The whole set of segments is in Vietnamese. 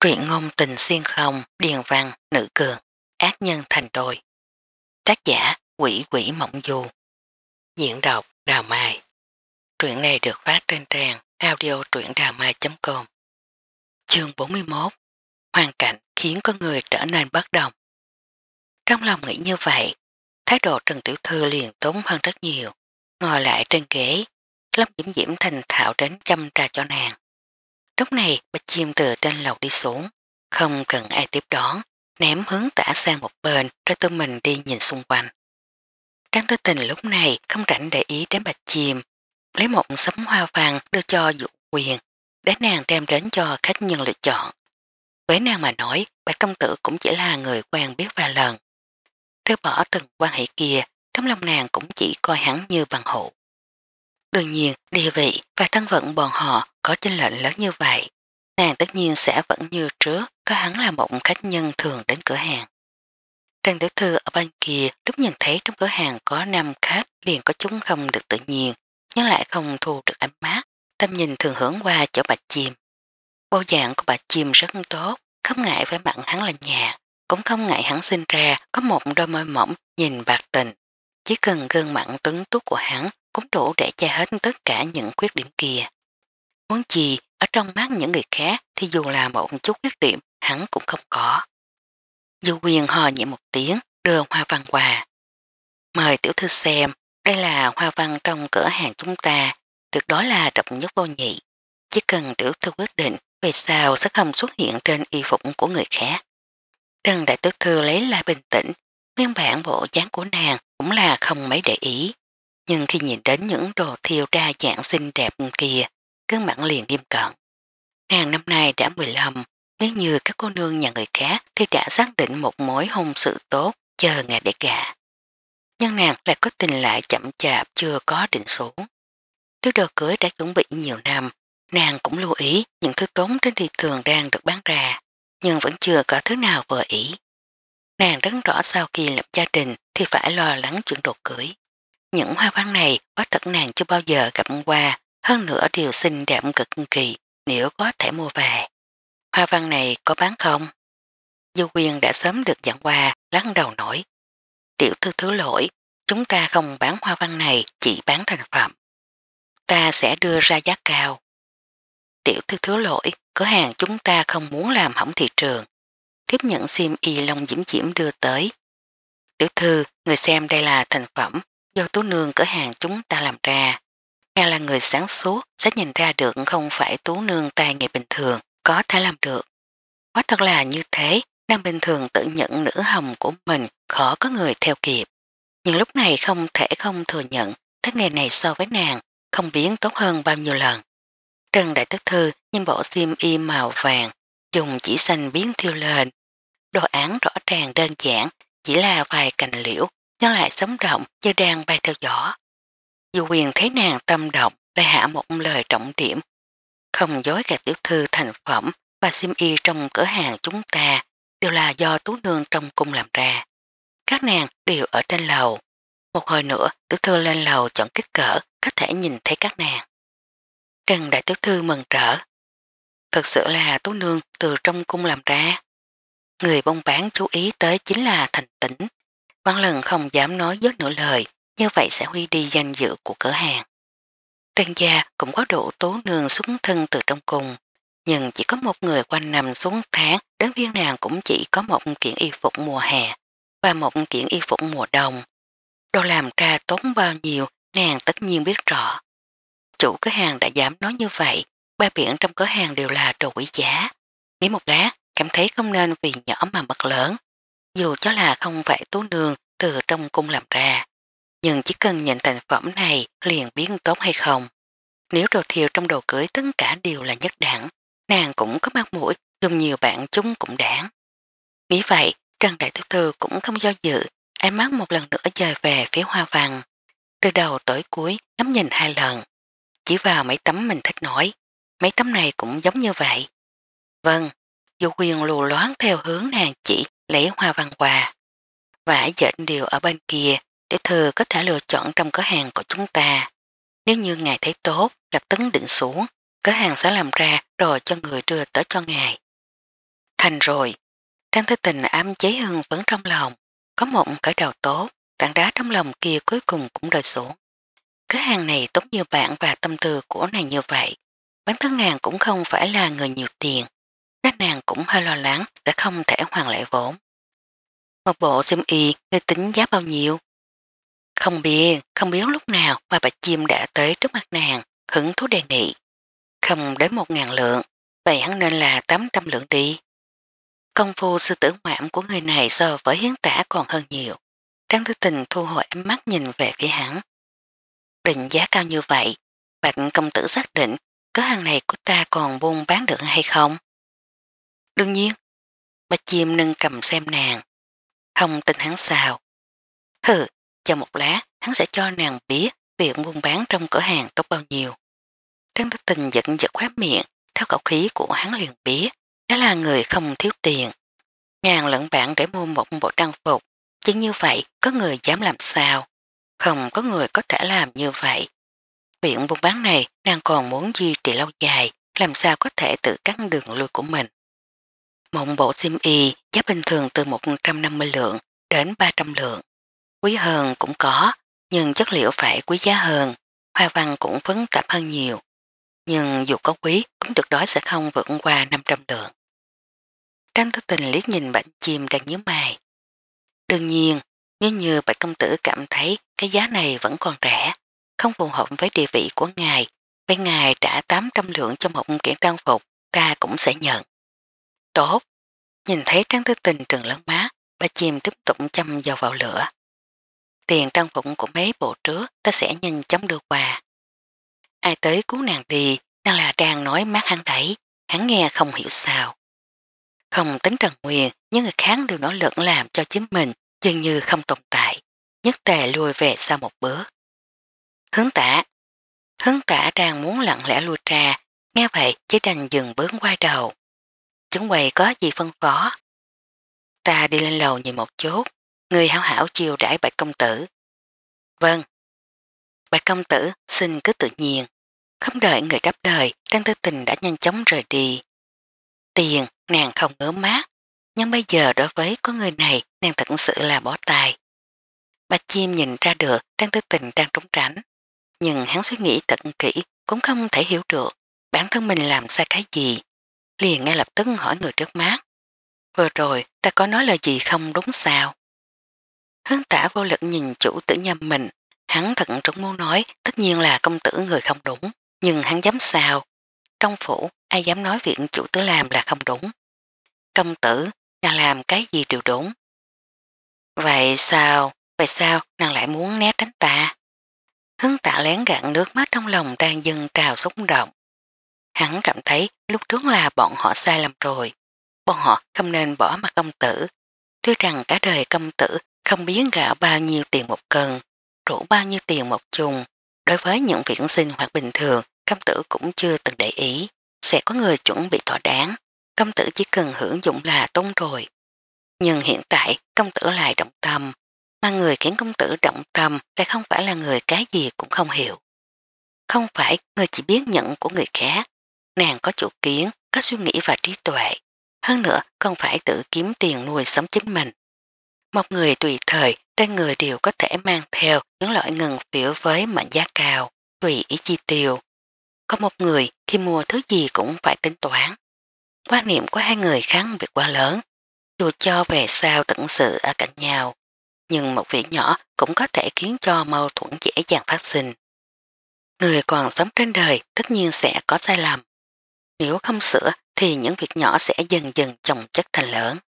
truyện ngôn tình xuyên không, điền văn, nữ cường, ác nhân thành đôi. Tác giả Quỷ Quỷ Mộng Du Diễn đọc Đào Mai Truyện này được phát trên trang audio truyệnđàmai.com Chương 41 Hoàn cảnh khiến con người trở nên bất đồng Trong lòng nghĩ như vậy, thái độ Trần Tiểu Thư liền tốn hơn rất nhiều. Ngồi lại trên ghế, Lâm Diễm Diễm thành thạo đến chăm trà cho nàng. Lúc này bạch chim từ trên lầu đi xuống, không cần ai tiếp đón, ném hướng tả sang một bên rồi tự mình đi nhìn xung quanh. Trang tư tình lúc này không rảnh để ý đến bạch chim, lấy một sấm hoa vàng đưa cho dụ quyền, để nàng đem đến cho khách nhân lựa chọn. Với nàng mà nói, bạch công tử cũng chỉ là người quen biết vài lần. Rơi bỏ từng quan hệ kia, trong lòng nàng cũng chỉ coi hắn như bằng hộ. Đương nhiên, địa vị và thân phận bọn họ có chênh lệnh lớn như vậy, nàng tất nhiên sẽ vẫn như trước, có hắn là một khách nhân thường đến cửa hàng. Trần Tiểu Thư ở bên kia lúc nhìn thấy trong cửa hàng có 5 khách liền có chúng không được tự nhiên, nhưng lại không thu được ánh mắt, tâm nhìn thường hướng qua chỗ bạch chim. Bộ dạng của bạch chim rất tốt, không ngại với mặn hắn là nhà, cũng không ngại hắn sinh ra có một đôi môi mỏng nhìn bạc tình. Chỉ cần gương mặn tuấn túc của hắn cũng đủ để che hết tất cả những khuyết điểm kia. Muốn chi ở trong mắt những người khác thì dù là một chút khuyết điểm hắn cũng không có. Dư quyền hò nhẹ một tiếng, đưa hoa văn quà. Mời tiểu thư xem, đây là hoa văn trong cửa hàng chúng ta, tuyệt đối là độc nhất vô nhị. Chỉ cần tiểu thư quyết định về sao sẽ không xuất hiện trên y phục của người khác. Trần Đại tiểu Thư lấy lại bình tĩnh, nguyên bản bộ dáng của nàng cũng là không mấy để ý. Nhưng khi nhìn đến những đồ thiêu đa dạng xinh đẹp kia, gương mặt liền nghiêm cận. Nàng năm nay đã 15, nếu như các cô nương nhà người khác thì đã xác định một mối hôn sự tốt chờ ngày để gà. Nhưng nàng lại có tình lại chậm chạp chưa có định số. Thứ đồ cưới đã chuẩn bị nhiều năm, nàng cũng lưu ý những thứ tốn trên thị trường đang được bán ra, nhưng vẫn chưa có thứ nào vừa ý. Nàng rất rõ sau khi lập gia đình thì phải lo lắng chuyện đồ cưới. Những hoa văn này quá thật nàng chưa bao giờ gặp qua hơn nữa điều xinh đẹp cực kỳ nếu có thể mua về. Hoa văn này có bán không? du quyền đã sớm được dẫn qua, lắng đầu nổi. Tiểu thư thứ lỗi, chúng ta không bán hoa văn này, chỉ bán thành phẩm. Ta sẽ đưa ra giá cao. Tiểu thư thứ lỗi, cửa hàng chúng ta không muốn làm hỏng thị trường. Tiếp nhận sim y lông diễm diễm đưa tới. Tiểu thư, người xem đây là thành phẩm do tú nương cửa hàng chúng ta làm ra. Nàng là người sáng suốt sẽ nhìn ra được không phải tú nương tài nghề bình thường có thể làm được. Quá thật là như thế, đang bình thường tự nhận nữ hồng của mình khó có người theo kịp. Nhưng lúc này không thể không thừa nhận các nghề này so với nàng không biến tốt hơn bao nhiêu lần. Trần Đại Tức Thư nhìn bộ xiêm y màu vàng, dùng chỉ xanh biến thiêu lên. Đồ án rõ ràng đơn giản, chỉ là vài cành liễu, nhưng lại sống rộng như đang bay theo gió. Dù quyền thấy nàng tâm động để hạ một lời trọng điểm. Không dối gạt tiểu thư thành phẩm và sim y trong cửa hàng chúng ta đều là do tú nương trong cung làm ra. Các nàng đều ở trên lầu. Một hồi nữa, tiểu thư lên lầu chọn kích cỡ, có thể nhìn thấy các nàng. Trần đại tiểu thư mừng trở. Thật sự là tú nương từ trong cung làm ra. Người bông bán chú ý tới chính là thành tỉnh. Văn lần không dám nói dốt nửa lời như vậy sẽ huy đi danh dự của cửa hàng. Trần gia cũng có đủ tố nương xuống thân từ trong cùng, nhưng chỉ có một người quanh nằm xuống tháng đến viên nàng cũng chỉ có một kiện y phục mùa hè và một kiện y phục mùa đông. Đồ làm ra tốn bao nhiêu nàng tất nhiên biết rõ. Chủ cửa hàng đã dám nói như vậy, ba biển trong cửa hàng đều là đồ quý giá. Nghĩ một lát, cảm thấy không nên vì nhỏ mà mất lớn, dù cho là không phải tú nương từ trong cung làm ra nhưng chỉ cần nhìn thành phẩm này liền biến tốt hay không. Nếu đồ thiêu trong đồ cưới tất cả đều là nhất đẳng, nàng cũng có mắt mũi, dùng nhiều bạn chúng cũng đáng. Nghĩ vậy, Trần Đại Tiểu Thư cũng không do dự, em mắt một lần nữa dời về phía hoa vàng. Từ đầu tới cuối, ngắm nhìn hai lần. Chỉ vào mấy tấm mình thích nói, mấy tấm này cũng giống như vậy. Vâng, dù quyền lù loán theo hướng nàng chỉ lấy hoa vàng quà. Vả dệt điều ở bên kia để thừa có thể lựa chọn trong cửa hàng của chúng ta. Nếu như ngài thấy tốt, lập tấn định xuống, cửa hàng sẽ làm ra rồi cho người đưa tới cho ngài. Thành rồi, Trang Thế Tình ám chế hưng vẫn trong lòng, có một cái đầu tốt, tảng đá trong lòng kia cuối cùng cũng rời xuống. Cửa hàng này tốt như bạn và tâm tư của nàng như vậy, bản thân nàng cũng không phải là người nhiều tiền, các nàng cũng hơi lo lắng sẽ không thể hoàn lại vốn. Một bộ sim y, người tính giá bao nhiêu? Không biết, không biết lúc nào qua bạch chim đã tới trước mặt nàng, hứng thú đề nghị. Không đến một ngàn lượng, vậy hắn nên là 800 lượng đi. Công phu sư tử ngoãm của người này so với hiến tả còn hơn nhiều. Trang thư tình thu hồi ánh mắt nhìn về phía hắn. Định giá cao như vậy, bạch công tử xác định có hàng này của ta còn buôn bán được hay không? Đương nhiên, bạch chim nâng cầm xem nàng. Không tin hắn sao. Hừ, Chờ một lát, hắn sẽ cho nàng biết việc buôn bán trong cửa hàng tốt bao nhiêu. Trân Tử Tình giận giật khóa miệng, theo khẩu khí của hắn liền biết, đó là người không thiếu tiền. Ngàn lẫn bạn để mua một bộ trang phục, chỉ như vậy có người dám làm sao, không có người có thể làm như vậy. Viện buôn bán này nàng còn muốn duy trì lâu dài, làm sao có thể tự cắt đường lui của mình. Một bộ sim y giá bình thường từ 150 lượng đến 300 lượng, Quý hơn cũng có, nhưng chất liệu phải quý giá hơn, hoa văn cũng phấn tạp hơn nhiều. Nhưng dù có quý cũng được đói sẽ không vượt qua 500 lượng. Trang thức tình liếc nhìn bạch chim đang nhớ mày. Đương nhiên, như như bạch công tử cảm thấy cái giá này vẫn còn rẻ, không phù hợp với địa vị của ngài, với ngài trả 800 lượng cho một kiện trang phục, ta cũng sẽ nhận. Tốt! Nhìn thấy trang thức tình trừng lớn má, bạch chim tiếp tục chăm dầu vào lửa tiền trang phụng của mấy bộ trước ta sẽ nhanh chóng đưa quà. Ai tới cứu nàng thì đang là đang nói mát hắn thấy, hắn nghe không hiểu sao. Không tính Trần Nguyên, những người khác đều nỗ lực làm cho chính mình dường như không tồn tại, nhất tề lùi về sau một bữa. Hướng tả Hướng tả đang muốn lặng lẽ lùi ra, nghe vậy chỉ đành dừng bước quay đầu. Chúng quầy có gì phân phó? Ta đi lên lầu nhìn một chút, người hảo hảo chiều đãi bạch công tử. Vâng. Bạch công tử xin cứ tự nhiên. Không đợi người đáp lời, Trang Tư Tình đã nhanh chóng rời đi. Tiền, nàng không ngớ mát, nhưng bây giờ đối với có người này, nàng thật sự là bỏ tài. Bạch chim nhìn ra được Trang Tư Tình đang trống tránh, nhưng hắn suy nghĩ tận kỹ cũng không thể hiểu được bản thân mình làm sai cái gì. Liền ngay lập tức hỏi người trước mắt. Vừa rồi ta có nói là gì không đúng sao? Hướng tả vô lực nhìn chủ tử nhà mình, hắn thận trúng muốn nói tất nhiên là công tử người không đúng, nhưng hắn dám sao. Trong phủ, ai dám nói việc chủ tử làm là không đúng. Công tử, nàng làm cái gì đều đúng. Vậy sao, vậy sao nàng lại muốn né tránh ta? Hướng Tả lén gạn nước mắt trong lòng đang dâng trào xúc động. Hắn cảm thấy lúc trước là bọn họ sai lầm rồi. Bọn họ không nên bỏ mặt công tử. Tuy rằng cả đời công tử không biết gạo bao nhiêu tiền một cân, rượu bao nhiêu tiền một chung, đối với những viễn sinh hoặc bình thường, công tử cũng chưa từng để ý, sẽ có người chuẩn bị thỏa đáng, công tử chỉ cần hưởng dụng là tốt rồi. Nhưng hiện tại công tử lại động tâm, mà người khiến công tử động tâm lại không phải là người cái gì cũng không hiểu. Không phải người chỉ biết nhận của người khác, nàng có chủ kiến, có suy nghĩ và trí tuệ, hơn nữa không phải tự kiếm tiền nuôi sống chính mình. Một người tùy thời trên người đều có thể mang theo những loại ngừng phiếu với mệnh giá cao, tùy ý chi tiêu. Có một người khi mua thứ gì cũng phải tính toán. Quan niệm của hai người kháng biệt quá lớn, dù cho về sao tận sự ở cạnh nhau, nhưng một việc nhỏ cũng có thể khiến cho mâu thuẫn dễ dàng phát sinh. Người còn sống trên đời tất nhiên sẽ có sai lầm. Nếu không sửa thì những việc nhỏ sẽ dần dần chồng chất thành lớn.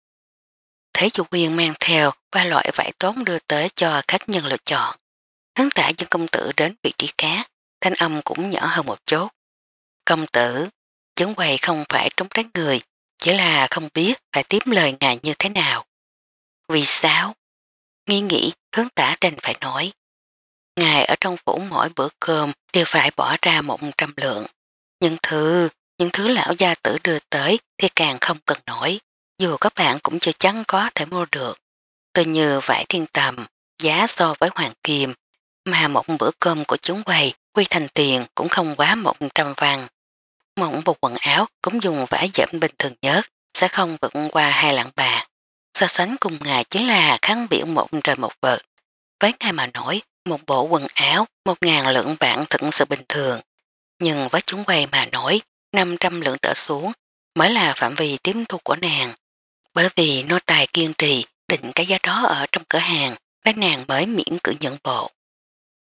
Thế chủ quyền mang theo ba loại vải tốn đưa tới cho khách nhân lựa chọn. Hắn tả dân công tử đến vị trí cá, thanh âm cũng nhỏ hơn một chút. Công tử, chứng quầy không phải trống tránh người, chỉ là không biết phải tiếp lời ngài như thế nào. Vì sao? Nghi nghĩ, hướng tả đành phải nói. Ngài ở trong phủ mỗi bữa cơm đều phải bỏ ra 100 lượng. Những thứ, những thứ lão gia tử đưa tới thì càng không cần nổi dù các bạn cũng chưa chắn có thể mua được. Từ như vải thiên tầm, giá so với hoàng kiềm, mà một bữa cơm của chúng quầy quy thành tiền cũng không quá 100 vàng, Một bộ quần áo cũng dùng vải dẫm bình thường nhất, sẽ không vượt qua hai lạng bạc. So sánh cùng ngày chính là kháng biểu một trời một vật. Với ngài mà nổi, một bộ quần áo, một ngàn lượng bạn thực sự bình thường. Nhưng với chúng quầy mà nổi, 500 lượng trở xuống mới là phạm vi tiếm thu của nàng bởi vì nô tài kiên trì định cái giá đó ở trong cửa hàng nên nàng mới miễn cử nhận bộ.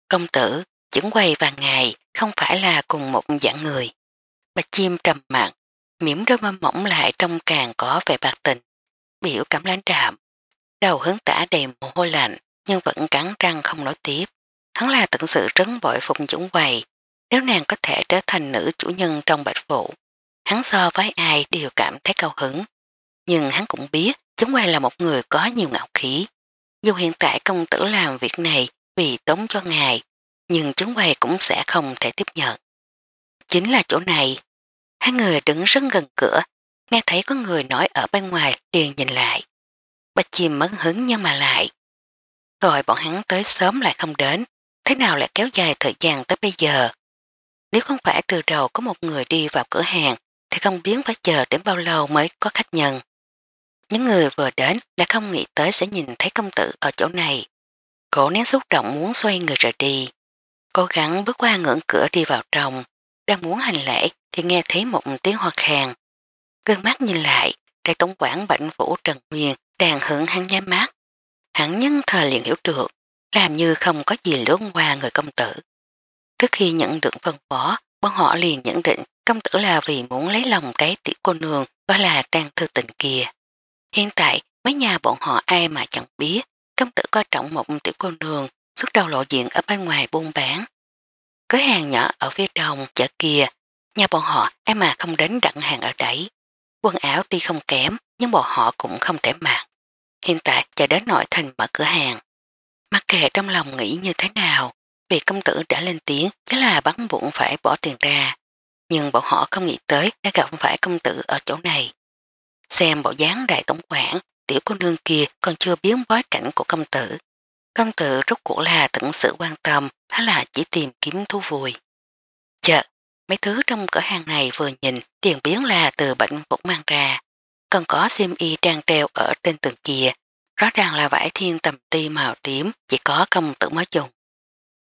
Công tử, chứng quay và ngài không phải là cùng một dạng người. Bạch chim trầm mặt, miễm đôi mâm mỏng lại trong càng có vẻ bạc tình. Biểu cảm lãnh trạm, đầu hướng tả đầy mồ hôi lạnh nhưng vẫn cắn răng không nói tiếp. Hắn là tận sự trấn bội phục chứng quay. nếu nàng có thể trở thành nữ chủ nhân trong bạch vụ. Hắn so với ai đều cảm thấy cao hứng, nhưng hắn cũng biết chúng quay là một người có nhiều ngạo khí. Dù hiện tại công tử làm việc này vì tốn cho ngài, nhưng chúng quay cũng sẽ không thể tiếp nhận. Chính là chỗ này, hai người đứng rất gần cửa, nghe thấy có người nói ở bên ngoài liền nhìn lại. Bạch chim mất hứng nhưng mà lại. Rồi bọn hắn tới sớm lại không đến, thế nào lại kéo dài thời gian tới bây giờ. Nếu không phải từ đầu có một người đi vào cửa hàng thì không biết phải chờ đến bao lâu mới có khách nhận những người vừa đến đã không nghĩ tới sẽ nhìn thấy công tử ở chỗ này. Cổ nén xúc động muốn xoay người rời đi. Cố gắng bước qua ngưỡng cửa đi vào trong. Đang muốn hành lễ thì nghe thấy một tiếng hoa khàng. Gương mắt nhìn lại, đại tổng quản bệnh vũ Trần Nguyên đang hưởng hắn nhá mát. Hắn nhân thời liền hiểu được, làm như không có gì lướt qua người công tử. Trước khi nhận được phân phó, bọn họ liền nhận định công tử là vì muốn lấy lòng cái tiểu cô nương đó là trang thư tình kia. Hiện tại, mấy nhà bọn họ ai mà chẳng biết, công tử coi trọng một tiểu cô nương suốt đầu lộ diện ở bên ngoài buôn bán. Cửa hàng nhỏ ở phía đông chợ kia, nhà bọn họ ai mà không đến đặt hàng ở đấy. Quần áo tuy không kém, nhưng bọn họ cũng không thể mặc. Hiện tại chạy đến nội thành mở cửa hàng. Mặc kệ trong lòng nghĩ như thế nào, vì công tử đã lên tiếng thế là bắn bụng phải bỏ tiền ra. Nhưng bọn họ không nghĩ tới đã gặp phải công tử ở chỗ này. Xem bộ dáng đại tổng quản, tiểu cô nương kia còn chưa biến bói cảnh của công tử. Công tử rốt cuộc là tận sự quan tâm hay là chỉ tìm kiếm thú vui. Chợt, mấy thứ trong cửa hàng này vừa nhìn tiền biến là từ bệnh phục mang ra. Còn có xiêm y trang treo ở trên tường kia, rõ ràng là vải thiên tầm ti màu tím chỉ có công tử mới dùng.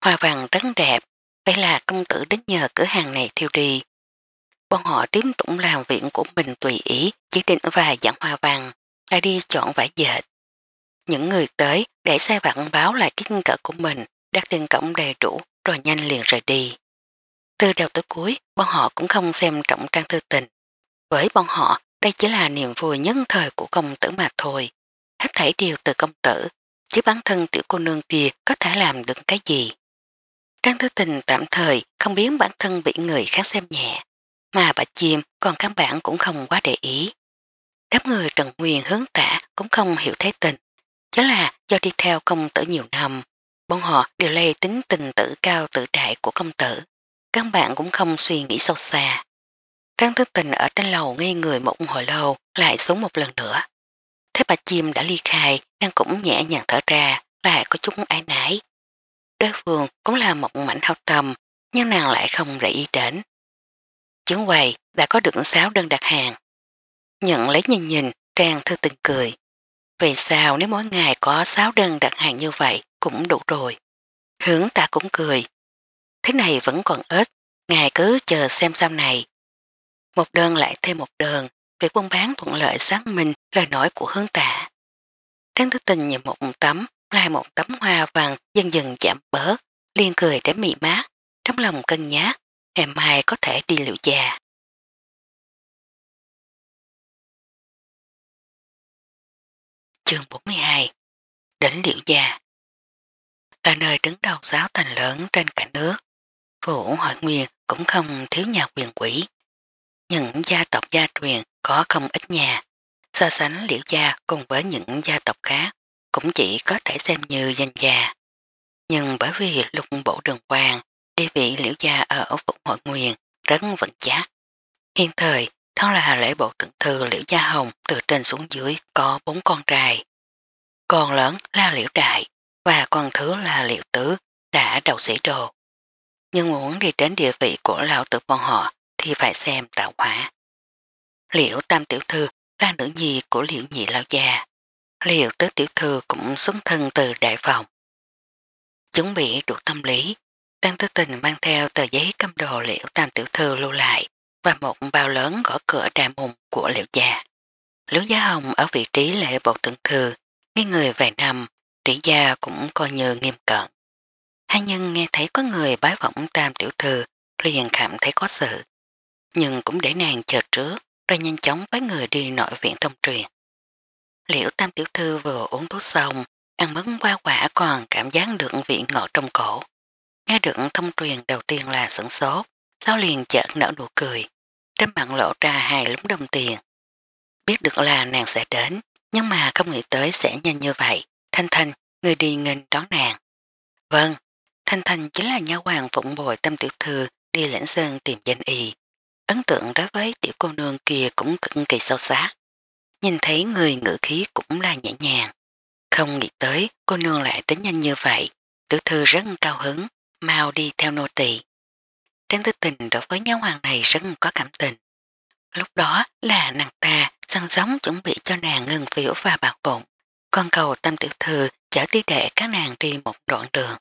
Hoa vàng rất đẹp, vậy là công tử đến nhờ cửa hàng này thiêu đi bọn họ tiếp tục làm viện của mình tùy ý, chỉ định và dẫn hoa văn, lại đi chọn vải dệt. Những người tới để xe vạn báo lại kích cỡ của mình, đặt tiền cổng đầy đủ rồi nhanh liền rời đi. Từ đầu tới cuối, bọn họ cũng không xem trọng trang thư tình. Với bọn họ, đây chỉ là niềm vui nhân thời của công tử mà thôi. Hết thảy điều từ công tử, chứ bản thân tiểu cô nương kia có thể làm được cái gì. Trang thư tình tạm thời không biến bản thân bị người khác xem nhẹ mà bạch chim còn các bạn cũng không quá để ý. đáp người Trần Nguyên hướng tả cũng không hiểu thế tình, chứ là do đi theo công tử nhiều năm, bọn họ đều lây tính tình tử cao tự đại của công tử, các bạn cũng không suy nghĩ sâu xa. Trang thức tình ở trên lầu ngây người một hồi lâu lại xuống một lần nữa. Thế bà chim đã ly khai, đang cũng nhẹ nhàng thở ra, lại có chút ai nái. Đối phương cũng là một mảnh thao tâm, nhưng nàng lại không để ý đến chứng quầy đã có được sáu đơn đặt hàng. Nhận lấy nhìn nhìn, Trang Thư tình cười. về sao nếu mỗi ngày có 6 đơn đặt hàng như vậy cũng đủ rồi. Hướng ta cũng cười. Thế này vẫn còn ít, ngài cứ chờ xem sau này. Một đơn lại thêm một đơn, việc buôn bán thuận lợi sáng minh lời nói của hướng tạ. Trang Thư Tình nhìn một tấm, lại một tấm hoa vàng dần dần chạm bớt, liên cười để mị mát, trong lòng cân nhát, ngày mai có thể đi liệu già. Chương 42 Đỉnh liệu Già Là nơi đứng đầu giáo thành lớn trên cả nước. Phủ hội nguyên cũng không thiếu nhà quyền quỷ. Những gia tộc gia truyền có không ít nhà. So sánh liệu Gia cùng với những gia tộc khác cũng chỉ có thể xem như danh gia. Nhưng bởi vì lục bộ đường quang Địa vị liễu gia ở ấu phục hội nguyên rất vững chắc. Hiện thời, thân là lễ bộ thượng thư liễu gia hồng từ trên xuống dưới có bốn con trai. Con lớn là liễu đại và con thứ là liễu tứ đã đầu sĩ đồ. Nhưng muốn đi đến địa vị của lão tử bọn họ thì phải xem tạo hóa. Liễu tam tiểu thư là nữ nhi của liễu nhị lão gia. Liễu tứ tiểu thư cũng xuất thân từ đại phòng. Chuẩn bị được tâm lý, Trang Tư Tình mang theo tờ giấy cầm đồ liễu tam tiểu thư lưu lại và một bao lớn gõ cửa đại mùng của liễu già. Liễu Giá Hồng ở vị trí lễ bộ tượng thư, ngay người vài năm, trị gia cũng coi như nghiêm cận. Hai nhân nghe thấy có người bái vọng tam tiểu thư liền cảm thấy có sự, nhưng cũng để nàng chờ trước rồi nhanh chóng với người đi nội viện thông truyền. Liễu tam tiểu thư vừa uống thuốc xong, ăn mấn qua quả còn cảm giác được vị ngọt trong cổ. Nghe được thông truyền đầu tiên là sửng sốt, sau liền chợt nở nụ cười, trên mạng lộ ra hai lúng đồng tiền. Biết được là nàng sẽ đến, nhưng mà không nghĩ tới sẽ nhanh như vậy. Thanh Thanh, người đi nghênh đón nàng. Vâng, Thanh Thanh chính là nhà hoàng phụng bồi tâm tiểu thư đi lãnh sơn tìm danh y. Ấn tượng đối với tiểu cô nương kia cũng cực kỳ sâu sắc. Nhìn thấy người ngữ khí cũng là nhẹ nhàng. Không nghĩ tới cô nương lại tính nhanh như vậy. Tiểu thư rất cao hứng, mau đi theo nô tỳ Tráng tư tình đối với nhau hoàng này rất có cảm tình. Lúc đó là nàng ta săn sống chuẩn bị cho nàng ngừng phiểu và bạc bụng. Con cầu tâm tiểu thư chở tí đệ các nàng đi một đoạn đường.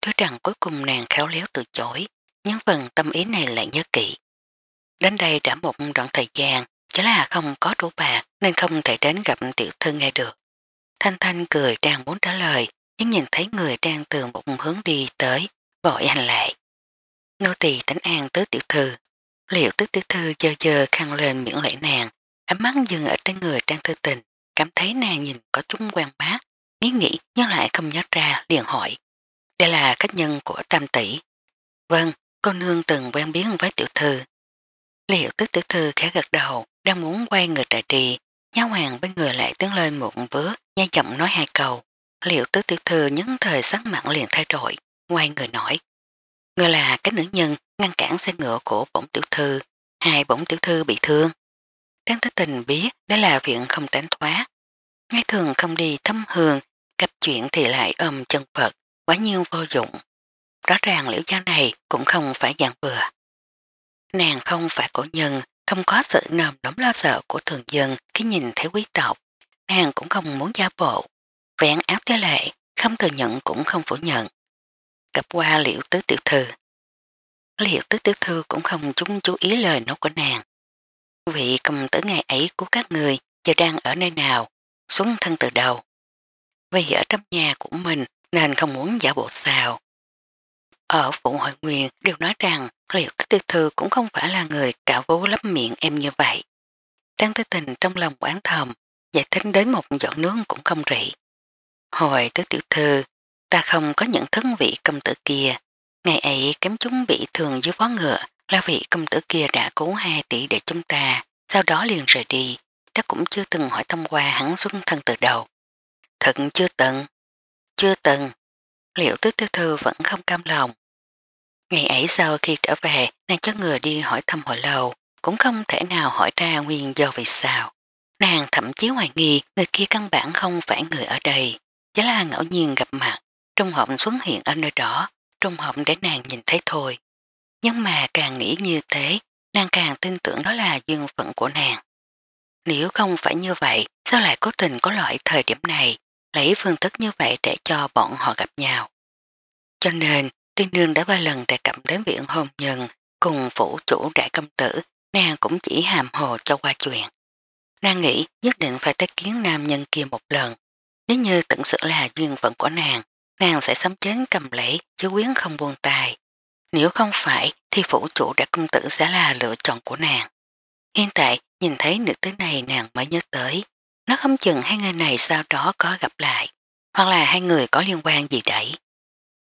Thứ rằng cuối cùng nàng khéo léo từ chối, nhưng phần tâm ý này lại nhớ kỹ. Đến đây đã một đoạn thời gian, chỉ là không có đủ bạc nên không thể đến gặp tiểu thư ngay được. Thanh Thanh cười đang muốn trả lời, nhưng nhìn thấy người đang từ một hướng đi tới, vội hành lệ. Nô tỳ tánh an tứ tiểu thư, liệu tứ tiểu thư dơ dơ khăn lên miệng lệ nàng, ánh mắt dừng ở trên người trang thư tình, cảm thấy nàng nhìn có chút quen bác, nghĩ nghĩ nhưng lại không nhớ ra liền hỏi. Đây là khách nhân của tam tỷ. Vâng, cô nương từng quen biến với tiểu thư. Liệu tức tiểu thư khẽ gật đầu, đang muốn quay người trại trì, nhá hoàng bên người lại tiến lên một bước, nhai chậm nói hai câu. Liệu tức tiểu thư nhấn thời sắc mặn liền thay đổi, Ngoài người nổi người là các nữ nhân ngăn cản xe ngựa của bổng tiểu thư, hai bổng tiểu thư bị thương. Trang Thế Tình biết đó là viện không tránh thoát. Ngay thường không đi thâm hương, gặp chuyện thì lại ôm chân Phật, quá nhiều vô dụng. Rõ ràng liễu giáo này cũng không phải dạng vừa. Nàng không phải cổ nhân, không có sự nồng đóng lo sợ của thường dân khi nhìn thấy quý tộc. Nàng cũng không muốn gia bộ. Vẹn áo tế lệ, không thừa nhận cũng không phủ nhận gặp qua liệu tứ tiểu thư. Liệu tứ tiểu thư cũng không chúng chú ý lời nói của nàng. Vị công tử ngày ấy của các người giờ đang ở nơi nào, xuống thân từ đầu. Vì ở trong nhà của mình nên không muốn giả bộ xào. Ở phụ hội nguyên đều nói rằng liệu tứ tiểu thư cũng không phải là người cạo vố lấp miệng em như vậy. Đang tư tình trong lòng quán thầm, giải thích đến một giọt nướng cũng không rỉ. Hồi tứ tiểu thư ta không có những thân vị công tử kia. Ngày ấy kém chúng bị thường dưới vó ngựa là vị công tử kia đã cứu 2 tỷ để chúng ta, sau đó liền rời đi. Ta cũng chưa từng hỏi thông qua hắn xuân thân từ đầu. Thật chưa từng. Chưa từng. Liệu tứ tiêu thư vẫn không cam lòng. Ngày ấy sau khi trở về, nàng cho người đi hỏi thăm hồi lâu, cũng không thể nào hỏi ra nguyên do vì sao. Nàng thậm chí hoài nghi người kia căn bản không phải người ở đây, chỉ là ngẫu nhiên gặp mặt. Trung hộng xuất hiện ở nơi đó, trung hộng để nàng nhìn thấy thôi. Nhưng mà càng nghĩ như thế, nàng càng tin tưởng đó là duyên phận của nàng. Nếu không phải như vậy, sao lại cố tình có loại thời điểm này, lấy phương thức như vậy để cho bọn họ gặp nhau. Cho nên, tiên nương đã ba lần đề cập đến viện hôn nhân cùng phủ chủ đại công tử, nàng cũng chỉ hàm hồ cho qua chuyện. Nàng nghĩ nhất định phải tới kiến nam nhân kia một lần, nếu như tận sự là duyên phận của nàng, nàng sẽ sớm chến cầm lễ, chứ quyến không buồn tài. Nếu không phải, thì phủ chủ đã công tử sẽ là lựa chọn của nàng. Hiện tại, nhìn thấy nữ tử này, nàng mới nhớ tới. Nó không chừng hai người này sau đó có gặp lại, hoặc là hai người có liên quan gì đấy.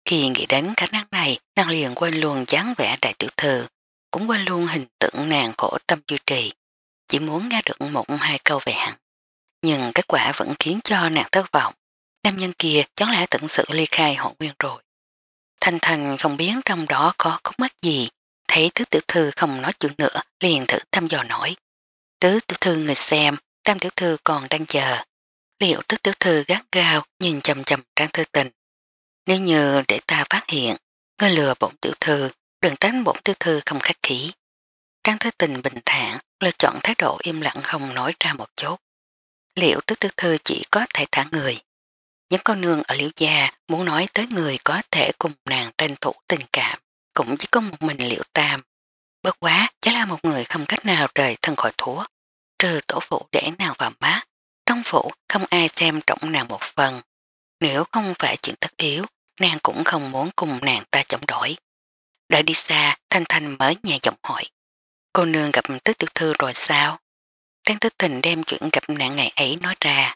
Khi nghĩ đến khả năng này, nàng liền quên luôn dáng vẻ đại tiểu thư, cũng quên luôn hình tượng nàng khổ tâm duy trì. Chỉ muốn nghe được một hai câu về hắn. Nhưng kết quả vẫn khiến cho nàng thất vọng nam nhân kia chón lẽ tận sự ly khai hộ nguyên rồi. thành Thành không biết trong đó có khúc mắt gì, thấy tứ tiểu thư không nói chuyện nữa liền thử thăm dò nổi. Tứ tiểu thư người xem, tam tiểu thư còn đang chờ. Liệu tứ tiểu thư gắt gao nhìn chầm chầm trang thư tình. Nếu như để ta phát hiện, ngươi lừa bổn tiểu thư, đừng tránh bổn tiểu thư không khách khí. Trang thư tình bình thản, lựa chọn thái độ im lặng không nói ra một chút. Liệu tứ tiểu thư chỉ có thể thả người. Những con nương ở liễu gia muốn nói tới người có thể cùng nàng tranh thủ tình cảm, cũng chỉ có một mình liễu tam. Bất quá, chỉ là một người không cách nào rời thân khỏi thuốc, trừ tổ phụ để nàng vào má. Trong phủ không ai xem trọng nàng một phần. Nếu không phải chuyện tất yếu, nàng cũng không muốn cùng nàng ta chống đổi. Đợi đi xa, Thanh Thanh mới nhà giọng hỏi. Cô nương gặp tứ tiểu thư rồi sao? Trang tứ tình đem chuyện gặp nạn ngày ấy nói ra.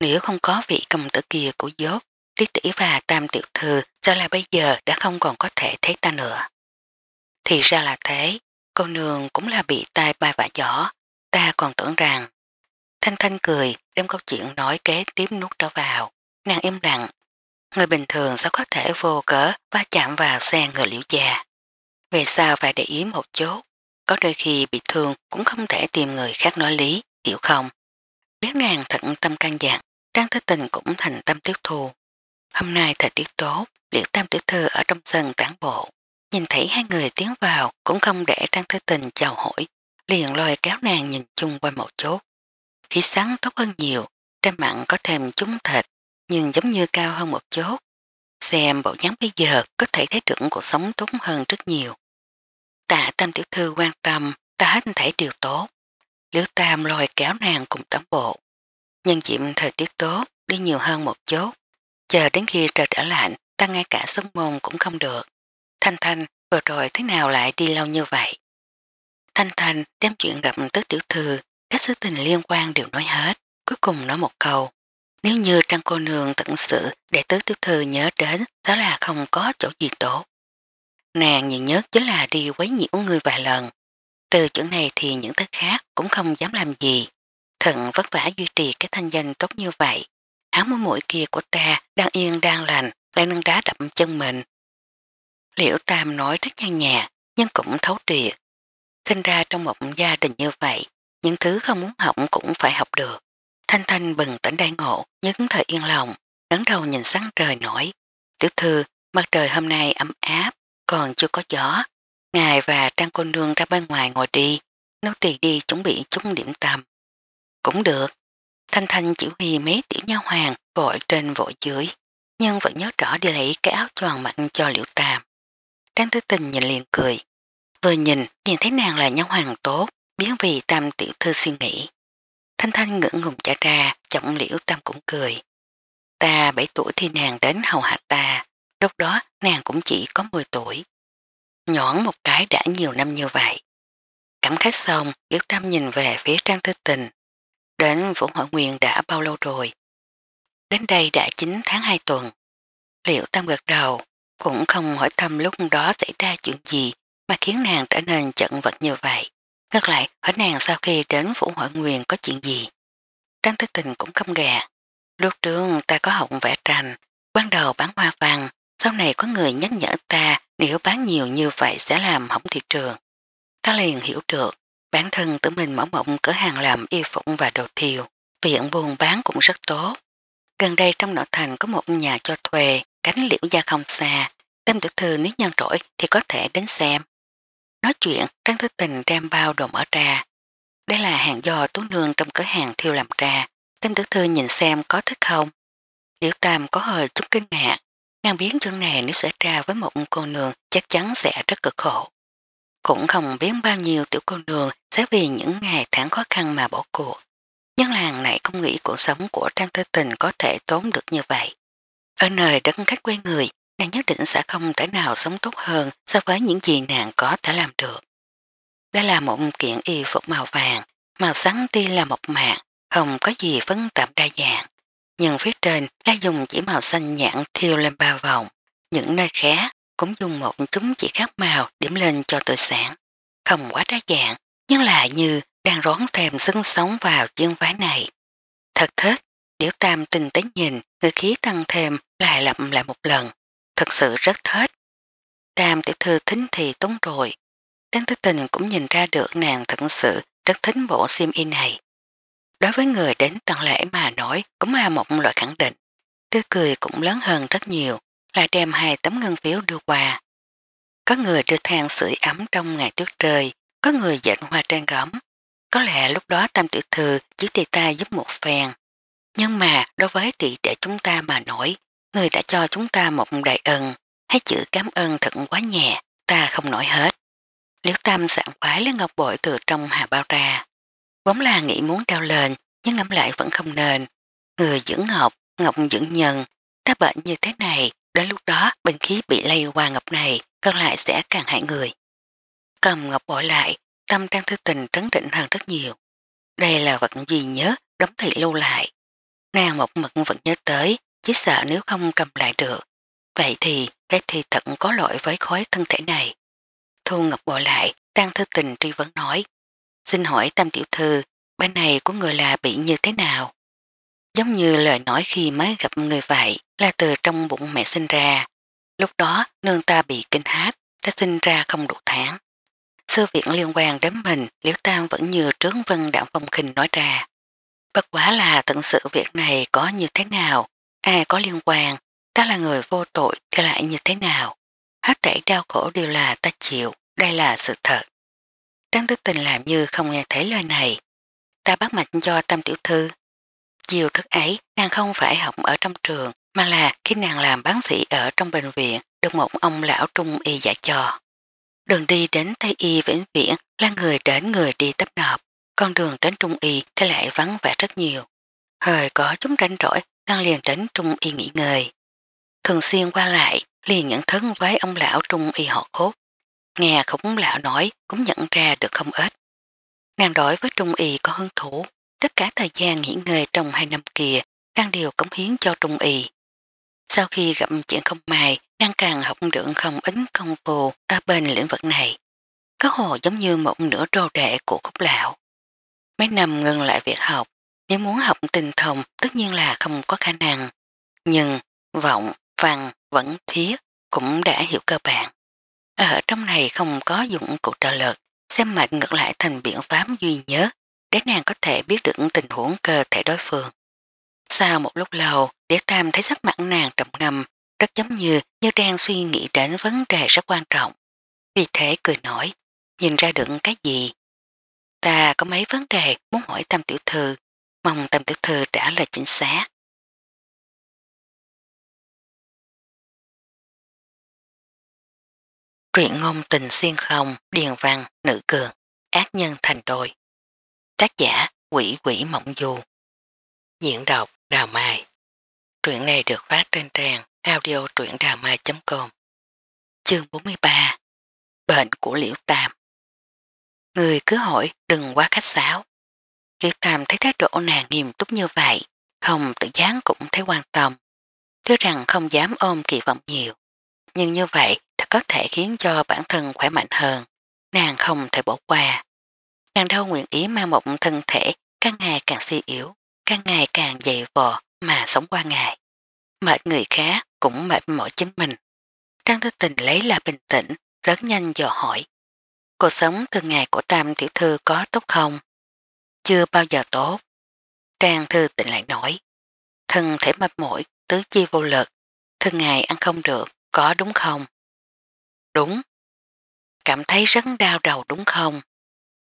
Nếu không có vị công tử kia của dốt, Lý Tỷ và Tam Tiểu Thư cho là bây giờ đã không còn có thể thấy ta nữa. Thì ra là thế, cô nương cũng là bị tai bay vạ gió, ta còn tưởng rằng. Thanh Thanh cười, đem câu chuyện nói kế tiếp nuốt trở vào, nàng im lặng. Người bình thường sao có thể vô cỡ và chạm vào xe người liễu già. Về sao phải để ý một chút, có đôi khi bị thương cũng không thể tìm người khác nói lý, hiểu không? Biết nàng thận tâm can dạng, Trang thư Tình cũng thành tâm tiếp thù. Hôm nay thời tiết tốt, liệu Tam Tiểu Thư ở trong sân tản bộ. Nhìn thấy hai người tiến vào cũng không để Trang thư Tình chào hỏi, liền lôi kéo nàng nhìn chung qua một chốt. khi sáng tốt hơn nhiều, trên mặn có thêm chúng thịt, nhưng giống như cao hơn một chốt. Xem bộ dáng bây giờ có thể thấy được cuộc sống tốt hơn rất nhiều. Tạ Tam Tiểu Thư quan tâm, ta hết thể điều tốt. Liễu Tam lôi kéo nàng cùng tấm bộ. Nhân dịp thời tiết tốt, đi nhiều hơn một chút. Chờ đến khi trời trở lạnh, ta ngay cả xuất môn cũng không được. Thanh Thanh, vừa rồi thế nào lại đi lâu như vậy? Thanh Thanh đem chuyện gặp tức tiểu thư, các sự tình liên quan đều nói hết, cuối cùng nói một câu. Nếu như trang cô nương tận sự để tứ tiểu thư nhớ đến, đó là không có chỗ gì tốt. Nàng nhiều nhất chính là đi quấy nhiễu người vài lần, từ chỗ này thì những thứ khác cũng không dám làm gì. thận vất vả duy trì cái thanh danh tốt như vậy. Áo mũi mũi kia của ta đang yên đang lành, lại nâng đá đậm chân mình. Liễu Tam nói rất nhan nhạt, nhưng cũng thấu triệt. Sinh ra trong một gia đình như vậy, những thứ không muốn học cũng phải học được. Thanh Thanh bừng tỉnh đại ngộ, nhấn thời yên lòng, ngắn đầu nhìn sáng trời nổi. Tiểu thư, mặt trời hôm nay ấm áp, còn chưa có gió, Ngài và Trang Côn Nương ra bên ngoài ngồi đi, nấu tì đi chuẩn bị chút điểm tâm. Cũng được. Thanh Thanh chỉ huy mấy tiểu nha hoàng vội trên vội dưới, nhưng vẫn nhớ rõ đi lấy cái áo choàng mạnh cho liễu tàm. Trang Thứ Tình nhìn liền cười. Vừa nhìn, nhìn thấy nàng là nha hoàng tốt, biến vì tam tiểu thư suy nghĩ. Thanh Thanh ngưỡng ngùng trả ra, trọng liễu tam cũng cười. Ta 7 tuổi thì nàng đến hầu hạ ta, lúc đó nàng cũng chỉ có 10 tuổi nhõn một cái đã nhiều năm như vậy. Cảm khách xong, Liễu tam nhìn về phía Trang thư Tình. Đến Vũ Hội Nguyên đã bao lâu rồi? Đến đây đã 9 tháng 2 tuần. Liễu tam gật đầu, cũng không hỏi thăm lúc đó xảy ra chuyện gì mà khiến nàng trở nên chận vật như vậy. Ngược lại, hỏi nàng sau khi đến Vũ Hội Nguyên có chuyện gì? Trang thư Tình cũng không gà. Lúc trước ta có học vẽ tranh, ban đầu bán hoa vàng, sau này có người nhắc nhở ta nếu bán nhiều như vậy sẽ làm hỏng thị trường. Ta liền hiểu được, bản thân tự mình mở mộng cửa hàng làm y phụng và đồ thiều, viện buôn bán cũng rất tốt. Gần đây trong nội thành có một nhà cho thuê, cánh liễu gia không xa, Tâm tiểu thư nếu nhân rỗi thì có thể đến xem. Nói chuyện, Trang Thứ Tình đem bao đồ mở ra. Đây là hàng do tú nương trong cửa hàng thiêu làm ra. Tâm tiểu thư nhìn xem có thích không. Liễu Tam có hơi chút kinh ngạc, Nàng biến chuyện này nếu xảy ra với một cô nương chắc chắn sẽ rất cực khổ. Cũng không biết bao nhiêu tiểu cô nương sẽ vì những ngày tháng khó khăn mà bỏ cuộc. Nhưng làng này không nghĩ cuộc sống của Trang Tư Tình có thể tốn được như vậy. Ở nơi đất khách quê người, nàng nhất định sẽ không thể nào sống tốt hơn so với những gì nàng có thể làm được. Đó là một kiện y phục màu vàng, màu sáng tuy là một mạng, không có gì phấn tạp đa dạng nhưng phía trên đã dùng chỉ màu xanh nhãn thiêu lên ba vòng. Những nơi khác cũng dùng một chúng chỉ khác màu điểm lên cho tự sản. Không quá đa dạng, nhưng là như đang rón thèm sưng sống vào chiếc vái này. Thật thích, điểu tam tinh tế nhìn, ngữ khí tăng thêm lại lặp lại một lần. Thật sự rất thích. Tam tiểu thư thính thì tốn rồi. Đáng thức tình cũng nhìn ra được nàng thật sự rất thính bộ sim y này. Đối với người đến tận lễ mà nói cũng là một loại khẳng định. Tư cười cũng lớn hơn rất nhiều, lại đem hai tấm ngân phiếu đưa qua. Có người đưa than sưởi ấm trong ngày tuyết trời, có người dệt hoa trên gấm. Có lẽ lúc đó tam tiểu thư chỉ tì ta giúp một phèn. Nhưng mà đối với tỷ để chúng ta mà nổi, người đã cho chúng ta một đại ân, hay chữ cảm ơn thật quá nhẹ, ta không nổi hết. Liễu Tam sẵn khoái lấy ngọc bội từ trong hà bao ra. Vốn là nghĩ muốn treo lên, nhưng ngẫm lại vẫn không nên. Người dưỡng ngọc, ngọc dưỡng nhân, ta bệnh như thế này, đến lúc đó bệnh khí bị lây qua ngọc này, còn lại sẽ càng hại người. Cầm ngọc bỏ lại, tâm trang thư tình trấn định hơn rất nhiều. Đây là vật duy nhớ, đóng thị lưu lại. Nàng một mực vẫn nhớ tới, chỉ sợ nếu không cầm lại được. Vậy thì, cái thi thật có lỗi với khối thân thể này. Thu Ngọc bỏ lại, Tăng Thư Tình truy vấn nói. Xin hỏi Tam Tiểu Thư, bên này của người là bị như thế nào? Giống như lời nói khi mới gặp người vậy là từ trong bụng mẹ sinh ra. Lúc đó nương ta bị kinh hát, ta sinh ra không đủ tháng. Sư viện liên quan đến mình, Liễu Tam vẫn như trướng vân đạo phong khinh nói ra. Bất quá là tận sự việc này có như thế nào, ai có liên quan, ta là người vô tội thì lại như thế nào. Hết tẩy đau khổ đều là ta chịu, đây là sự thật. Trang Tư Tình làm như không nghe thấy lời này. Ta bắt mạch cho Tam Tiểu Thư. Chiều thức ấy, nàng không phải học ở trong trường, mà là khi nàng làm bác sĩ ở trong bệnh viện được một ông lão trung y dạy cho. Đường đi đến Tây Y vĩnh viễn là người đến người đi tấp nộp, con đường đến Trung Y thế lại vắng vẻ rất nhiều. Hời có chúng rảnh rỗi, nàng liền đến Trung Y nghỉ ngơi. Thường xuyên qua lại, liền nhận thân với ông lão Trung Y họ cốt nghe khổng lão nói cũng nhận ra được không ít. Nàng đối với Trung Y có hứng thú, tất cả thời gian nghỉ ngơi trong hai năm kia đang đều cống hiến cho Trung Y. Sau khi gặp chuyện không may, nàng càng học được không ít công phu ở bên lĩnh vực này. Có hồ giống như một nửa trô đệ của khúc lão. Mấy năm ngừng lại việc học, nếu muốn học tình thông tất nhiên là không có khả năng. Nhưng, vọng, văn, vẫn thiết cũng đã hiểu cơ bản. Ở trong này không có dụng cụ trợ lực, xem mạch ngược lại thành biện pháp duy nhớ để nàng có thể biết được tình huống cơ thể đối phương. Sau một lúc lâu, Đế Tam thấy sắc mặt nàng trầm ngầm, rất giống như như đang suy nghĩ đến vấn đề rất quan trọng. Vì thế cười nổi, nhìn ra được cái gì? Ta có mấy vấn đề muốn hỏi Tam Tiểu Thư, mong Tam Tiểu Thư trả lời chính xác. truyện ngôn tình xuyên không, điền văn, nữ cường, ác nhân thành đôi. Tác giả quỷ quỷ mộng du. Diễn đọc Đào Mai. Truyện này được phát trên trang audio truyệnđàmai.com Chương 43 Bệnh của Liễu Tam Người cứ hỏi đừng quá khách sáo. Liễu Tam thấy thái độ nàng nghiêm túc như vậy, không tự dáng cũng thấy quan tâm. Thứ rằng không dám ôm kỳ vọng nhiều nhưng như vậy thật có thể khiến cho bản thân khỏe mạnh hơn, nàng không thể bỏ qua. Nàng đâu nguyện ý mang một thân thể càng ngày càng suy yếu, càng ngày càng dày vò mà sống qua ngày. Mệt người khác cũng mệt mỏi chính mình. Trang thức tình lấy là bình tĩnh, rất nhanh dò hỏi. Cuộc sống từ ngày của Tam Tiểu Thư có tốt không? Chưa bao giờ tốt. Trang Thư tịnh lại nói. Thân thể mệt mỏi, tứ chi vô lực. Thường ngày ăn không được, có đúng không? Đúng. Cảm thấy rất đau đầu đúng không?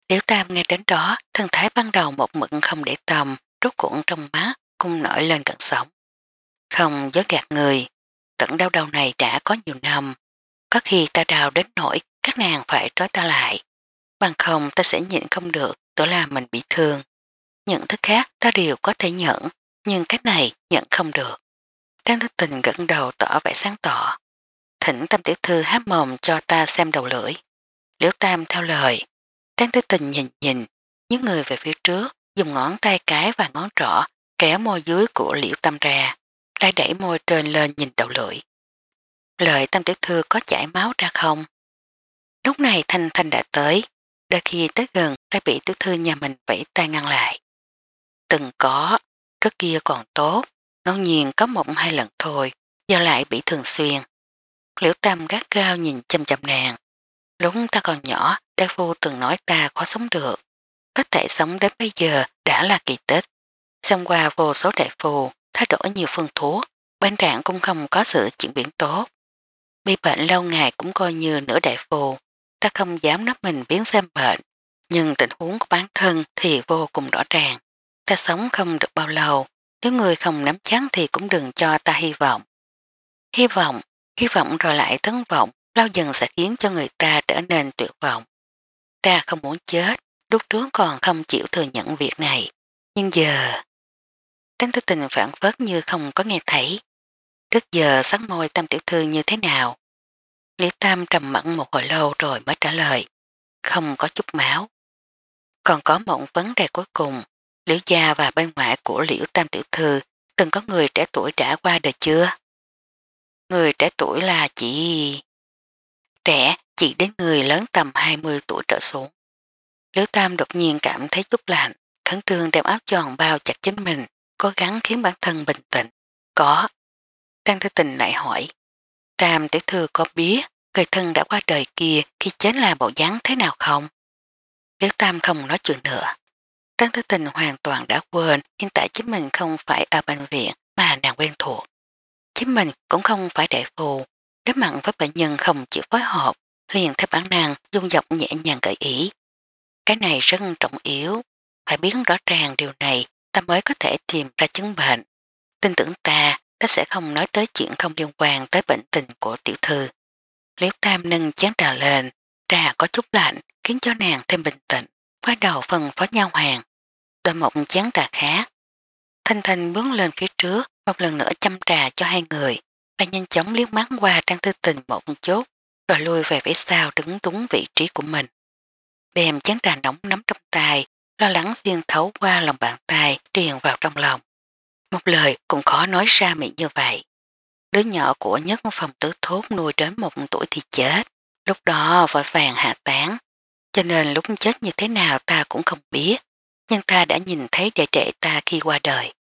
Tiểu Tam nghe đến đó, thân thái ban đầu một mực không để tầm, rút cuộn trong má, cung nổi lên cận sống. Không dối gạt người, tận đau đầu này đã có nhiều năm. Có khi ta đào đến nỗi các nàng phải trói ta lại. Bằng không ta sẽ nhịn không được, tổ là mình bị thương. Những thứ khác ta đều có thể nhận, nhưng cách này nhận không được. Trang thức tình gần đầu tỏ vẻ sáng tỏ thỉnh tam tiểu thư há mồm cho ta xem đầu lưỡi. Liễu tam theo lời, Trang Tư Tình nhìn nhìn, những người về phía trước dùng ngón tay cái và ngón trỏ kéo môi dưới của liễu tam ra, lại đẩy môi trên lên nhìn đầu lưỡi. Lời tam tiểu thư có chảy máu ra không? Lúc này Thanh Thanh đã tới, đôi khi tới gần đã bị tiểu thư nhà mình vẫy tay ngăn lại. Từng có, trước kia còn tốt, ngẫu nhiên có một hai lần thôi, do lại bị thường xuyên, Liễu tam gắt cao nhìn chầm chầm nàng. Lúc ta còn nhỏ, đại phu từng nói ta khó sống được. Có thể sống đến bây giờ đã là kỳ tích. Xem qua vô số đại phu, thay đổi nhiều phương thuốc, bên trạng cũng không có sự chuyển biến tốt. Bị bệnh lâu ngày cũng coi như nửa đại phu. Ta không dám nắp mình biến xem bệnh, nhưng tình huống của bản thân thì vô cùng rõ ràng. Ta sống không được bao lâu, nếu người không nắm chán thì cũng đừng cho ta hy vọng. Hy vọng hy vọng rồi lại thất vọng, lao dần sẽ khiến cho người ta trở nên tuyệt vọng. Ta không muốn chết, đúc trước còn không chịu thừa nhận việc này. Nhưng giờ... Tánh thức tình phản phất như không có nghe thấy. Trước giờ sắc môi tâm tiểu thư như thế nào? Lý Tam trầm mẫn một hồi lâu rồi mới trả lời. Không có chút máu. Còn có một vấn đề cuối cùng. Liễu gia và bên ngoại của Liễu Tam Tiểu Thư từng có người trẻ tuổi đã qua đời chưa? người trẻ tuổi là chị Trẻ chỉ đến người lớn tầm 20 tuổi trở xuống. Liễu Tam đột nhiên cảm thấy chút lạnh, khẩn trương đem áo tròn bao chặt chính mình, cố gắng khiến bản thân bình tĩnh. Có. Trang Thế Tình lại hỏi. Tam tiểu thư có biết người thân đã qua đời kia khi chết là bộ dáng thế nào không? Liễu Tam không nói chuyện nữa. Trang Thế Tình hoàn toàn đã quên hiện tại chính mình không phải ở bệnh viện mà nàng quen thuộc. Chính mình cũng không phải đại phù, đối mặn với bệnh nhân không chịu phối hợp, liền theo bản năng dung dọc nhẹ nhàng gợi ý. Cái này rất trọng yếu, phải biết rõ ràng điều này ta mới có thể tìm ra chứng bệnh. Tin tưởng ta, ta sẽ không nói tới chuyện không liên quan tới bệnh tình của tiểu thư. Liễu Tam nâng chén trà lên, trà có chút lạnh, khiến cho nàng thêm bình tĩnh, quay đầu phần phó nhau hoàng. Đôi một chén trà khác, Thanh Thanh bước lên phía trước, một lần nữa chăm trà cho hai người, và nhanh chóng liếc mắt qua trang tư tình một chút, rồi lui về phía sau đứng đúng vị trí của mình. Đem chén trà nóng nắm trong tay, lo lắng xuyên thấu qua lòng bàn tay truyền vào trong lòng. Một lời cũng khó nói ra miệng như vậy. Đứa nhỏ của nhất phòng tứ thốt nuôi đến một tuổi thì chết, lúc đó vội vàng hạ tán, cho nên lúc chết như thế nào ta cũng không biết, nhưng ta đã nhìn thấy đệ đệ ta khi qua đời.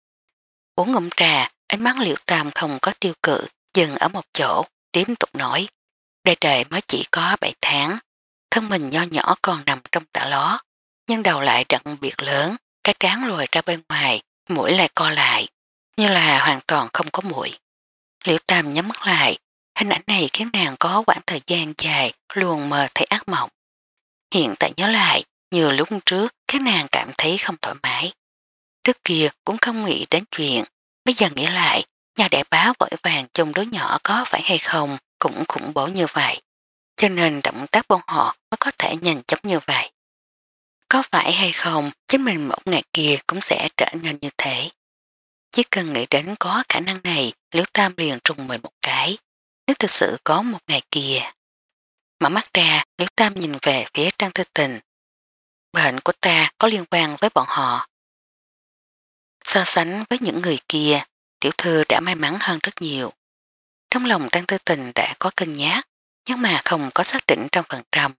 Uống ngụm trà, ánh mắt liễu tam không có tiêu cự, dừng ở một chỗ, tiếp tục nói. Đề đề mới chỉ có 7 tháng, thân mình nho nhỏ còn nằm trong tả ló, nhưng đầu lại đặc biệt lớn, cái trán lùi ra bên ngoài, mũi lại co lại, như là hoàn toàn không có mũi. Liễu tam nhắm mắt lại, hình ảnh này khiến nàng có khoảng thời gian dài luôn mờ thấy ác mộng. Hiện tại nhớ lại, như lúc trước các nàng cảm thấy không thoải mái. Trước kia cũng không nghĩ đến chuyện, bây giờ nghĩ lại, nhà đại báo vội vàng trong đứa nhỏ có phải hay không cũng khủng bố như vậy. Cho nên động tác bọn họ mới có thể nhanh chóng như vậy. Có phải hay không, chính mình một ngày kia cũng sẽ trở nên như thế. Chỉ cần nghĩ đến có khả năng này, Liễu Tam liền trùng mình một cái. Nếu thực sự có một ngày kia. Mở mắt ra, Liễu Tam nhìn về phía Trang Thư Tình. Bệnh của ta có liên quan với bọn họ. So sánh với những người kia, tiểu thư đã may mắn hơn rất nhiều. Trong lòng Trang Tư Tình đã có cân nhát, nhưng mà không có xác định trong phần trăm.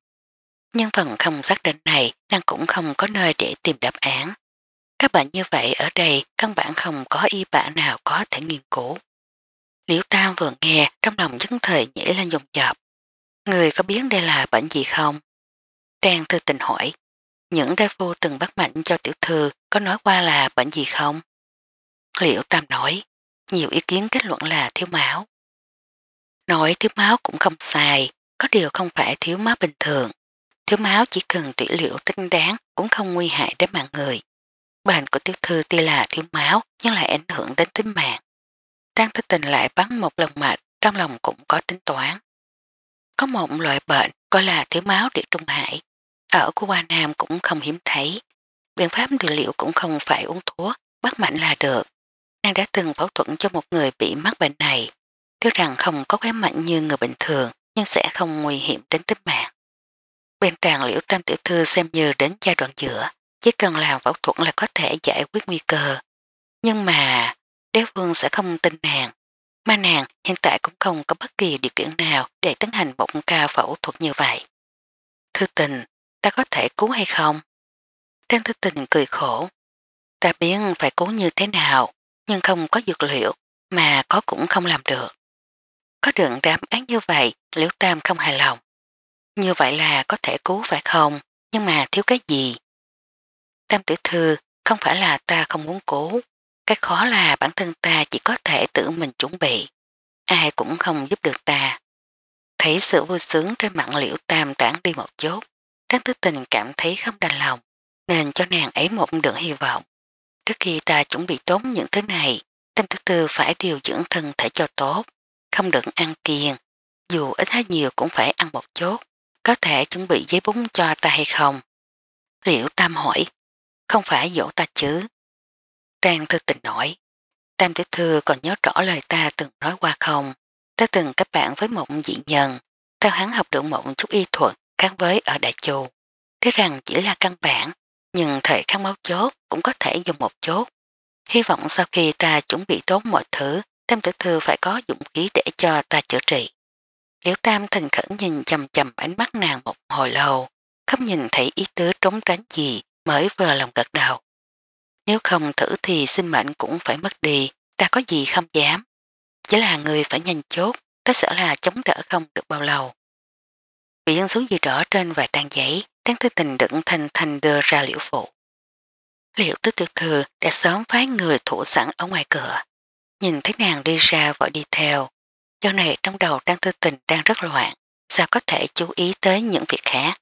Nhưng phần không xác định này nàng cũng không có nơi để tìm đáp án. Các bạn như vậy ở đây căn bản không có y bạ nào có thể nghiên cứu. Liễu Tam vừa nghe trong lòng dấn thời nhảy lên dòng chọc. Người có biết đây là bệnh gì không? Trang Tư Tình hỏi. Những đại phu từng bắt mạnh cho tiểu thư có nói qua là bệnh gì không? Liệu tam nói, nhiều ý kiến kết luận là thiếu máu. Nói thiếu máu cũng không sai, có điều không phải thiếu máu bình thường. Thiếu máu chỉ cần trị liệu tinh đáng cũng không nguy hại đến mạng người. Bệnh của tiểu thư tuy là thiếu máu nhưng lại ảnh hưởng đến tính mạng. Trang thức tình lại bắn một lòng mạch, trong lòng cũng có tính toán. Có một loại bệnh gọi là thiếu máu địa trung hải. Ở của Hoa Nam cũng không hiếm thấy. Biện pháp điều liệu cũng không phải uống thuốc, bắt mạnh là được. Nàng đã từng phẫu thuẫn cho một người bị mắc bệnh này. Tiếc rằng không có khóe mạnh như người bình thường, nhưng sẽ không nguy hiểm đến tính mạng. Bên tràng liễu tam tiểu thư xem như đến giai đoạn giữa, chỉ cần làm phẫu thuật là có thể giải quyết nguy cơ. Nhưng mà, đế vương sẽ không tin nàng. Mà nàng hiện tại cũng không có bất kỳ điều kiện nào để tiến hành bụng ca phẫu thuật như vậy. Thư tình, ta có thể cứu hay không? Trang thức tình cười khổ. Ta biết phải cứu như thế nào, nhưng không có dược liệu, mà có cũng không làm được. Có đường đám án như vậy, Liễu Tam không hài lòng. Như vậy là có thể cứu phải không, nhưng mà thiếu cái gì? Tam tử thư, không phải là ta không muốn cứu. Cái khó là bản thân ta chỉ có thể tự mình chuẩn bị. Ai cũng không giúp được ta. Thấy sự vui sướng trên mặt liễu tam tản đi một chút trang tư tình cảm thấy không đành lòng, nên cho nàng ấy một đường hy vọng. Trước khi ta chuẩn bị tốt những thứ này, tâm thứ tư phải điều dưỡng thân thể cho tốt, không được ăn kiêng, dù ít hay nhiều cũng phải ăn một chút có thể chuẩn bị giấy bún cho ta hay không. Liệu Tam hỏi, không phải dỗ ta chứ? Trang thư tình nói Tam tiểu thư còn nhớ rõ lời ta từng nói qua không? Ta từng kết bạn với mộng dị nhân, theo hắn học được mộng chút y thuật, kháng với ở đại chù. Thế rằng chỉ là căn bản, nhưng thời khắc máu chốt cũng có thể dùng một chốt. Hy vọng sau khi ta chuẩn bị tốt mọi thứ, Tam tử thư phải có dụng khí để cho ta chữa trị. Liễu Tam thành khẩn nhìn chầm chầm ánh mắt nàng một hồi lâu, không nhìn thấy ý tứ trốn tránh gì mới vừa lòng gật đầu. Nếu không thử thì sinh mệnh cũng phải mất đi, ta có gì không dám. Chỉ là người phải nhanh chốt, ta sợ là chống đỡ không được bao lâu. Viện xuống gì rõ trên vài tàn giấy, đáng tư tình đựng thành thành đưa ra liễu phụ. Liễu tức tiểu thư đã sớm phái người thủ sẵn ở ngoài cửa. Nhìn thấy nàng đi ra vội đi theo. Dạo này trong đầu đang tư tình đang rất loạn, sao có thể chú ý tới những việc khác.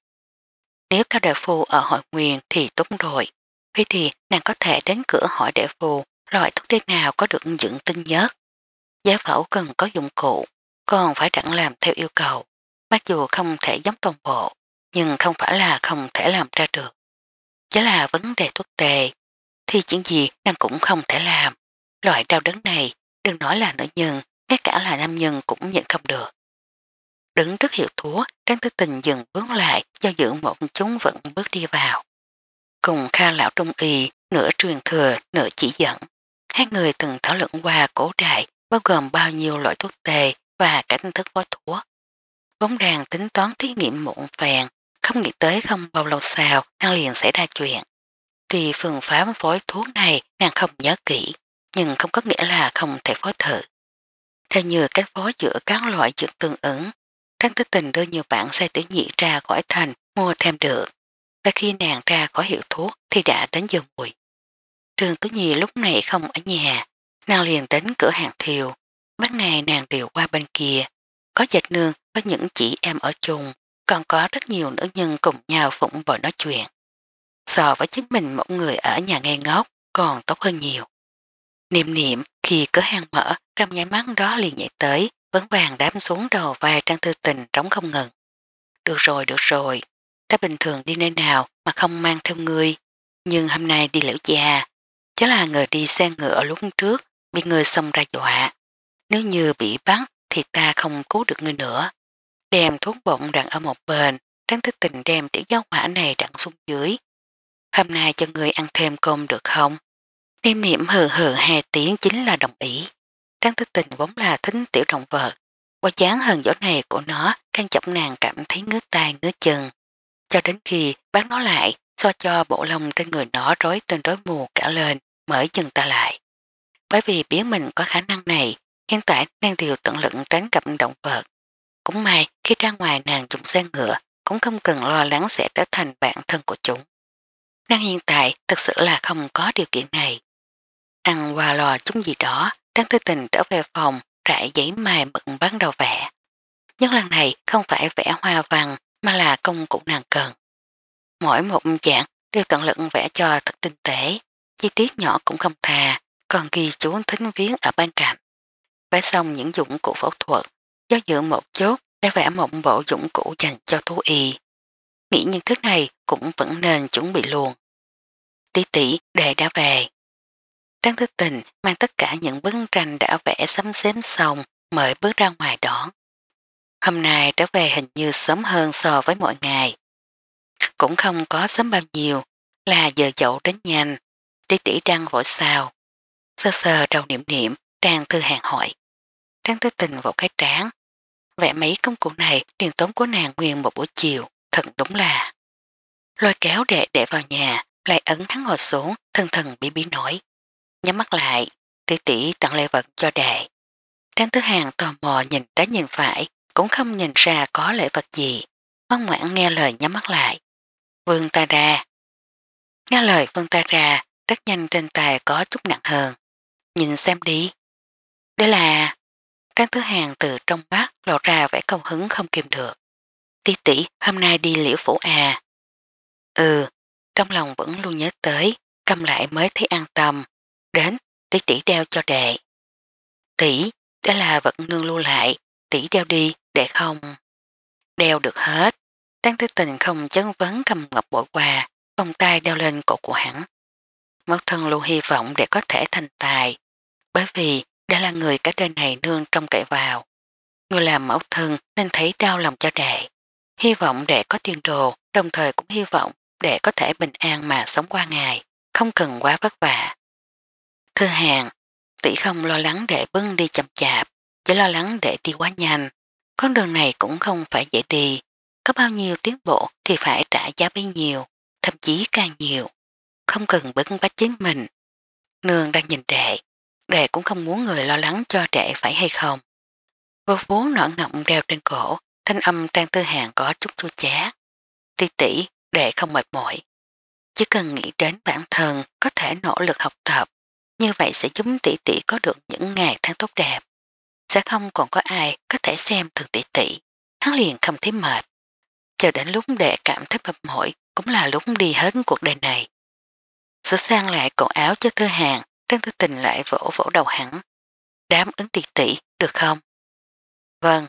Nếu cao đại phu ở hội nguyên thì tốt rồi. Vậy thì nàng có thể đến cửa hỏi đại phu loại thuốc tê nào có được dưỡng tinh nhất. Giá phẫu cần có dụng cụ, còn phải đặng làm theo yêu cầu. Mặc dù không thể giống toàn bộ, nhưng không phải là không thể làm ra được. Chỉ là vấn đề thuốc tề, thì chuyện gì nàng cũng không thể làm. Loại đau đớn này, đừng nói là nữ nhân, ngay cả là nam nhân cũng nhận không được. Đứng trước hiệu thúa, Trang Tư Tình dừng bước lại do dự một chúng vẫn bước đi vào. Cùng Kha Lão Trung Y, nửa truyền thừa, nửa chỉ dẫn. Hai người từng thảo luận qua cổ đại bao gồm bao nhiêu loại thuốc tề và cảnh thức phối thuốc. Vốn ràng tính toán thí nghiệm muộn phèn, không nghĩ tới không bao lâu sau, nàng liền xảy ra chuyện. Tuy phương pháp phối thuốc này nàng không nhớ kỹ, nhưng không có nghĩa là không thể phối thử. Theo như cách phối giữa các loại dược tương ứng, Trang Tư Tình đưa nhiều bạn xe tiểu nhị ra khỏi thành mua thêm được. Và khi nàng ra khỏi hiệu thuốc thì đã đến giờ mùi. Trường Tứ nhị lúc này không ở nhà, nàng liền đến cửa hàng thiều. Bắt ngày nàng đều qua bên kia, có dệt nương, có những chị em ở chung, còn có rất nhiều nữ nhân cùng nhau phụng bồi nói chuyện. So với chính mình một người ở nhà nghe ngốc còn tốt hơn nhiều. Niệm niệm khi cửa hàng mở trong nháy mắt đó liền nhảy tới vấn vàng đám xuống đầu vai trang thư tình trống không ngừng. Được rồi, được rồi. Ta bình thường đi nơi nào mà không mang theo người. Nhưng hôm nay đi liễu già. Chắc là người đi xe ngựa lúc trước bị người xông ra dọa. Nếu như bị bắt thì ta không cứu được ngươi nữa. Đem thuốc bụng đặn ở một bên, tránh thức tình đem tiểu giáo hỏa này đặn xuống dưới. Hôm nay cho ngươi ăn thêm cơm được không? Niệm niệm hừ hừ hai tiếng chính là đồng ý. Tráng thức tình vốn là thính tiểu đồng vợ. Qua chán hờn giỏ này của nó càng chậm nàng cảm thấy ngứa tai ngứa chân. Cho đến khi bán nó lại, so cho bộ lông trên người nó rối tên đối mù cả lên, mở chừng ta lại. Bởi vì biết mình có khả năng này, Hiện tại nàng điều tận lực tránh cặp động vật. Cũng may khi ra ngoài nàng dùng xe ngựa cũng không cần lo lắng sẽ trở thành bạn thân của chúng. Nàng hiện tại thật sự là không có điều kiện này. Ăn qua lò chúng gì đó, đang tư tình trở về phòng trải giấy mài mực bắt đầu vẽ. Nhưng lần này không phải vẽ hoa văn mà là công cụ nàng cần. Mỗi một dạng đều tận lực vẽ cho thật tinh tế, chi tiết nhỏ cũng không thà, còn ghi chú thính viếng ở bên cạnh vẽ xong những dụng cụ phẫu thuật, do dự một chút để vẽ một bộ dụng cụ dành cho thú y. Nghĩ những thứ này cũng vẫn nên chuẩn bị luôn. Tỷ tỷ đề đã về. trang thức tình mang tất cả những bức tranh đã vẽ sắm xếm xong mời bước ra ngoài đón. Hôm nay trở về hình như sớm hơn so với mọi ngày. Cũng không có sớm bao nhiêu, là giờ dậu đến nhanh, tỷ tỷ đang vội sao. Sơ sơ đầu niệm niệm Trang thư hàng hỏi. Trang tư tình vào cái tráng Vẽ mấy công cụ này tiền tốn của nàng nguyên một buổi chiều, thật đúng là. Lôi kéo đệ đệ vào nhà, lại ấn hắn ngồi xuống, thân thần bí bí nổi. Nhắm mắt lại, tỷ tỷ tặng lễ vật cho đệ. Trang Tứ Hàng tò mò nhìn đã nhìn phải, cũng không nhìn ra có lễ vật gì. Văn ngoãn nghe lời nhắm mắt lại. Vương ta ra. Nghe lời vương ta ra, rất nhanh trên tài có chút nặng hơn. Nhìn xem đi, đây là... Trang thứ hàng từ trong mắt lộ ra vẻ công hứng không kìm được. Tí tỷ hôm nay đi liễu phủ à. Ừ, trong lòng vẫn luôn nhớ tới, cầm lại mới thấy an tâm. Đến, tỷ tỷ đeo cho đệ. Tỷ, đó là vật nương lưu lại, tỷ đeo đi, để không. Đeo được hết. Trang Tư Tình không chấn vấn cầm ngọc bội quà, vòng tay đeo lên cổ của hắn. Mất thân luôn hy vọng để có thể thành tài, bởi vì đã là người cả trên này nương trong cậy vào. Người làm mẫu thân nên thấy đau lòng cho đệ. Hy vọng đệ có tiền đồ, đồng thời cũng hy vọng đệ có thể bình an mà sống qua ngày, không cần quá vất vả. Thư hàng, tỷ không lo lắng đệ bưng đi chậm chạp, chỉ lo lắng đệ đi quá nhanh. Con đường này cũng không phải dễ đi, có bao nhiêu tiến bộ thì phải trả giá bấy nhiêu, thậm chí càng nhiều. Không cần bứng bách chính mình. Nương đang nhìn đệ, đệ cũng không muốn người lo lắng cho trẻ phải hay không. Vô vú nở ngọng đeo trên cổ, thanh âm tan tư hàng có chút chua chát. Ti tỷ đệ không mệt mỏi. Chỉ cần nghĩ đến bản thân có thể nỗ lực học tập, như vậy sẽ giúp tỷ tỷ có được những ngày tháng tốt đẹp. Sẽ không còn có ai có thể xem thường tỷ tỷ, hắn liền không thấy mệt. Chờ đến lúc đệ cảm thấy mệt mỏi cũng là lúc đi hết cuộc đời này. Sửa sang lại cổ áo cho thư hàng Tân Thư Tình lại vỗ vỗ đầu hắn. Đám ứng tỷ tỷ được không? Vâng,